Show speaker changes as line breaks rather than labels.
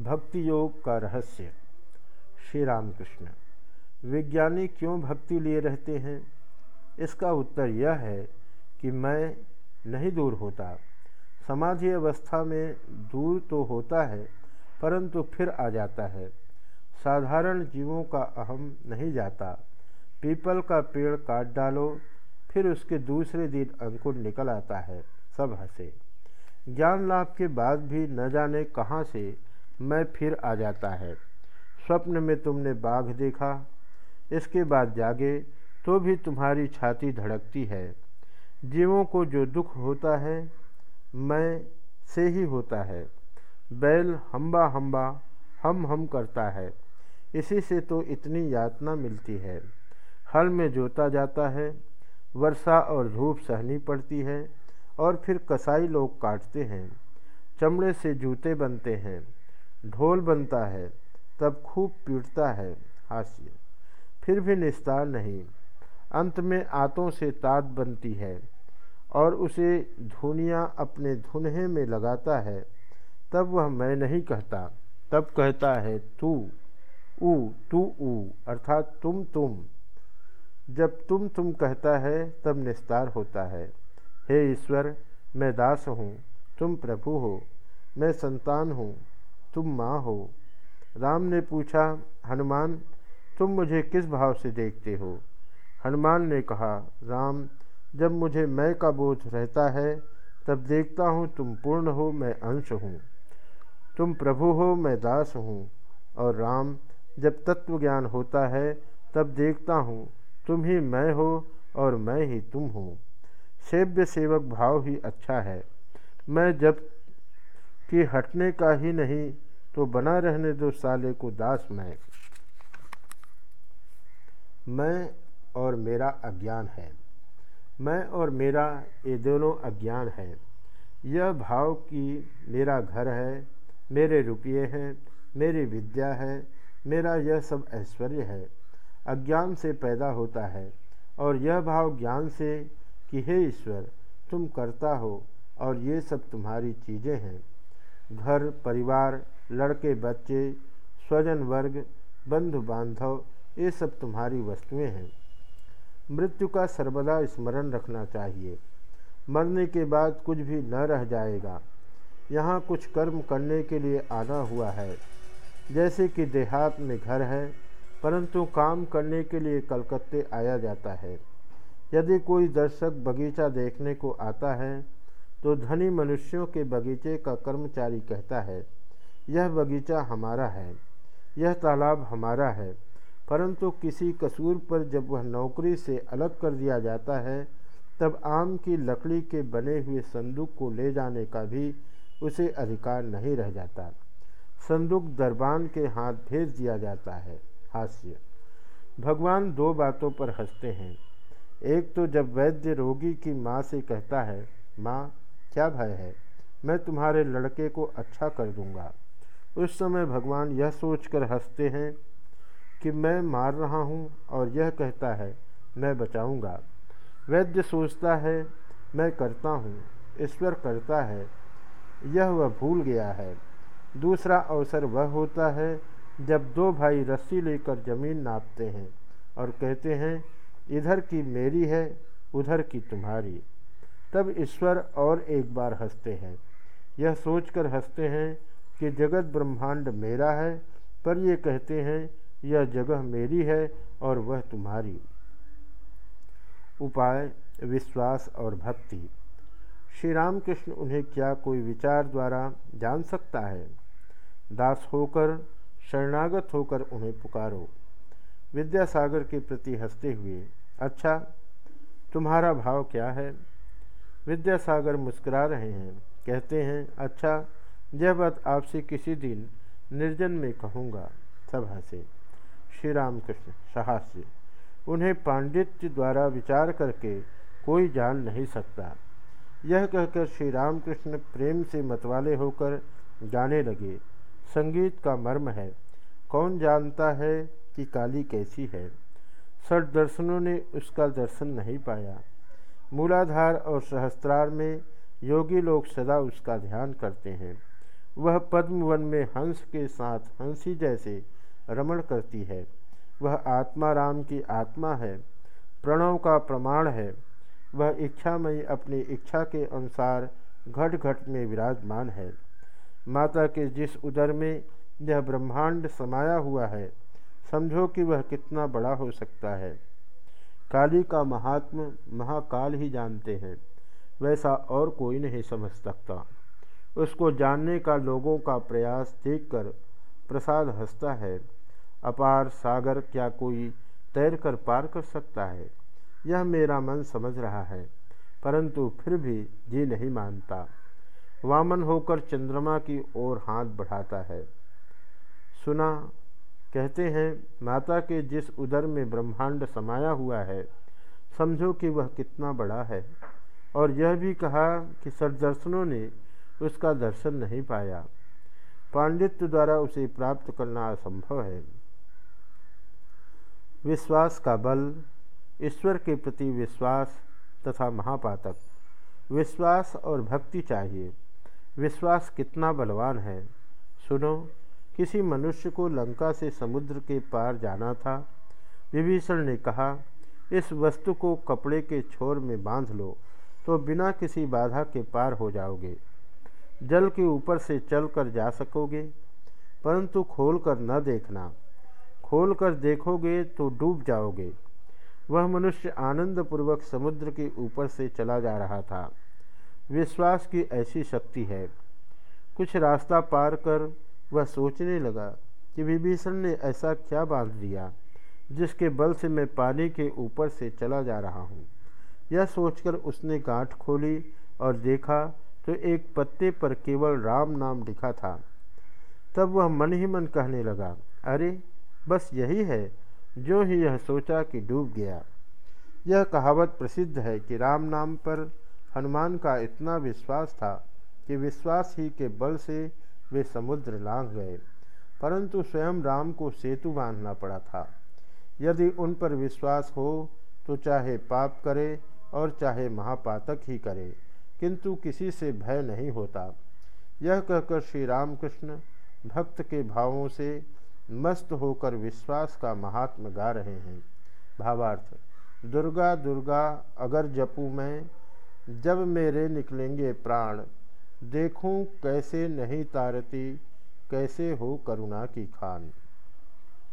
भक्ति योग का रहस्य। श्री रामकृष्ण, विज्ञानी क्यों भक्ति लिए रहते हैं? इसका उत्तर यह है कि मैं नहीं दूर होता। समाधि अवस्था में दूर तो होता है, परंतु फिर आ जाता है। साधारण जीवों का अहम नहीं जाता। पीपल का पेड़ काट डालो, फिर उसके दूसरे दिन अंकुर निकल आता है, सब हंसे। ज्ञान लाभ के बाद भी न जाने कहाँ से मैं फिर आ जाता है। स्वप्न में तुमने बाघ देखा, इसके बाद जागे तो भी तुम्हारी छाती धड़कती है। जीवों को जो दुख होता है, मैं से ही होता है। बैल हम्बा हम्बा हम हम करता है। इसी से तो इतनी यातना मिलती है। हल में जोता जाता है, वर्षा और धूप सहनी पड़ती है, और फिर कसाई लोग काटते हैं। चमड़े से जूते बनते हैं। ढोल बनता है, तब खूब पीटता है हास्य। फिर भी निस्तार नहीं। अंत में आतों से तात बनती है और उसे धुनिया अपने धुनहे में लगाता है। तब वह मैं नहीं कहता। तब कहता है, तू, ऊ तू ऊ, अर्थात तुम तुम। जब तुम तुम कहता है, तब निस्तार होता है। हे ईश्वर, मैं दास हूँ। तुम प्रभु हो। मैं संतान हूँ। तुम माँ हो। राम ने पूछा, हनुमान, तुम मुझे किस भाव से देखते हो? हनुमान ने कहा, राम, जब मुझे मैं का बोध रहता है, तब देखता हूँ तुम पूर्ण हो, मैं अंश हूँ। तुम प्रभु हो, मैं दास हूँ। और राम, जब तत्व ज्ञान होता है, तब देखता हूँ, तुम ही मैं हो और मैं ही तुम हो। सेव्य सेवक भाव ही अच्छा है। मैं जब कि हटने का ही नहीं तो बना रहने दो साले को दास मैं। मैं और मेरा अज्ञान है। मैं और मेरा, ये दोनों अज्ञान है। यह भाव कि मेरा घर है, मेरे रुपये हैं, मेरी विद्या है, मेरा यह सब ऐश्वर्य है। अज्ञान से पैदा होता है, और यह भाव ज्ञान से कि हे ईश्वर, तुम करता हो, और ये सब तुम्हारी चीज़ें हैं। घर, परिवार, लड़के, बच्चे, स्वजन वर्ग बंधु बांधव ये सब तुम्हारी वस्तुएँ हैं। मृत्यु का सर्वदा स्मरण रखना चाहिए। मरने के बाद कुछ भी न रह जाएगा। यहाँ कुछ कर्म करने के लिए आना हुआ है। जैसे कि देहात में घर है, परंतु काम करने के लिए कलकत्ते आया जाता है। यदि कोई दर्शक बगीचा देखने को आता है तो धनी मनुष्यों के बगीचे का कर्मचारी कहता है, यह बगीचा हमारा है, यह तालाब हमारा है, परंतु किसी कसूर पर जब वह नौकरी से अलग कर दिया जाता है, तब आम की लकड़ी के बने हुए संदूक को ले जाने का भी उसे अधिकार नहीं रह जाता। संदूक दरबान के हाथ भेज दिया जाता है। हास्य। भगवान दो बातों पर हँसते हैं। एक तो जब वैद्य रोगी की माँ से कहता है, माँ क्या भय है? मैं तुम्हारे लड़के को अच्छा कर दूँगा। उस समय भगवान यह सोचकर हँसते हैं कि मैं मार रहा हूँ और यह कहता है, मैं बचाऊँगा। वैद्य सोचता है, मैं करता हूँ। ईश्वर करता है। यह वह भूल गया है। दूसरा अवसर वह होता है जब दो भाई रस्सी लेकर ज़मीन नापते हैं और कहते हैं, इधर की मेरी है, उधर की तुम्हारी। तब ईश्वर और एक बार हँसते हैं। यह सोचकर हँसते हैं कि जगत ब्रह्मांड मेरा है, पर ये कहते हैं, यह जगह मेरी है और वह तुम्हारी। उपाय, विश्वास और भक्ति। श्री रामकृष्ण उन्हें क्या कोई विचार द्वारा जान सकता है? दास होकर, शरणागत होकर उन्हें पुकारो। विद्यासागर के प्रति हँसते हुए अच्छा तुम्हारा भाव क्या है? विद्यासागर मुस्कुरा रहे हैं। कहते हैं अच्छा यह बात आपसे किसी दिन निर्जन में कहूँगा। सब हंसे श्री राम कृष्ण साहस्य उन्हें पांडित्य द्वारा विचार करके कोई जान नहीं सकता। यह कहकर श्री रामकृष्ण प्रेम से मतवाले होकर गाने लगे, संगीत का मर्म है। कौन जानता है कि काली कैसी है? सठ दर्शनों ने उसका दर्शन नहीं पाया। मूलाधार और सहस्त्रार में योगी लोग सदा उसका ध्यान करते हैं। वह पद्मवन में हंस के साथ हँसी जैसे रमण करती है। वह आत्मा राम की आत्मा है। प्रणव का प्रमाण है। वह इच्छामयी अपनी इच्छा के अनुसार घट घट में विराजमान है। माता के जिस उदर में यह ब्रह्मांड समाया हुआ है, समझो कि वह कितना बड़ा हो सकता है। काली का महात्म, महाकाल ही जानते हैं। वैसा और कोई नहीं समझ सकता। उसको जानने का लोगों का प्रयास देखकर प्रसाद हंसता है। अपार सागर क्या कोई तैर कर पार कर सकता है? यह मेरा मन समझ रहा है, परंतु फिर भी जी नहीं मानता। वामन होकर चंद्रमा की ओर हाथ बढ़ाता है। सुना कहते हैं, माता के जिस उदर में ब्रह्मांड समाया हुआ है, समझो कि वह कितना बड़ा है। और यह भी कहा कि सदर्शनों ने उसका दर्शन नहीं पाया। पांडित्य द्वारा उसे प्राप्त करना असंभव है। विश्वास का बल, ईश्वर के प्रति विश्वास तथा महापातक। विश्वास और भक्ति चाहिए। विश्वास कितना बलवान है। सुनो। किसी मनुष्य को लंका से समुद्र के पार जाना था। विभीषण ने कहा, इस वस्तु को कपड़े के छोर में बाँध लो तो बिना किसी बाधा के पार हो जाओगे। जल के ऊपर से चल कर जा सकोगे, परंतु खोल कर न देखना। खोल कर देखोगे तो डूब जाओगे वह मनुष्य आनंदपूर्वक समुद्र के ऊपर से चला जा रहा था। विश्वास की ऐसी शक्ति है। कुछ रास्ता पार कर वह सोचने लगा कि विभीषण ने ऐसा क्या बाँध दिया, जिसके बल से मैं पानी के ऊपर से चला जा रहा हूँ। यह सोचकर उसने गांठ खोली और देखा तो एक पत्ते पर केवल राम नाम लिखा था। तब वह मन ही मन कहने लगा, अरे, बस यही है, जो ही यह सोचा कि डूब गया। यह कहावत प्रसिद्ध है कि राम नाम पर हनुमान का इतना विश्वास था कि विश्वास ही के बल से वे समुद्र लांघ गए। परंतु स्वयं राम को सेतु बांधना पड़ा था। यदि उन पर विश्वास हो तो चाहे पाप करे और चाहे महापातक ही करे, किंतु किसी से भय नहीं होता। यह कहकर श्री रामकृष्ण भक्त के भावों से मस्त होकर विश्वास का महात्म गा रहे हैं। भावार्थ, दुर्गा दुर्गा, अगर जपू मैं, जब मेरे निकलेंगे प्राण देखूँ कैसे नहीं तारती कैसे हो करुणा की खान।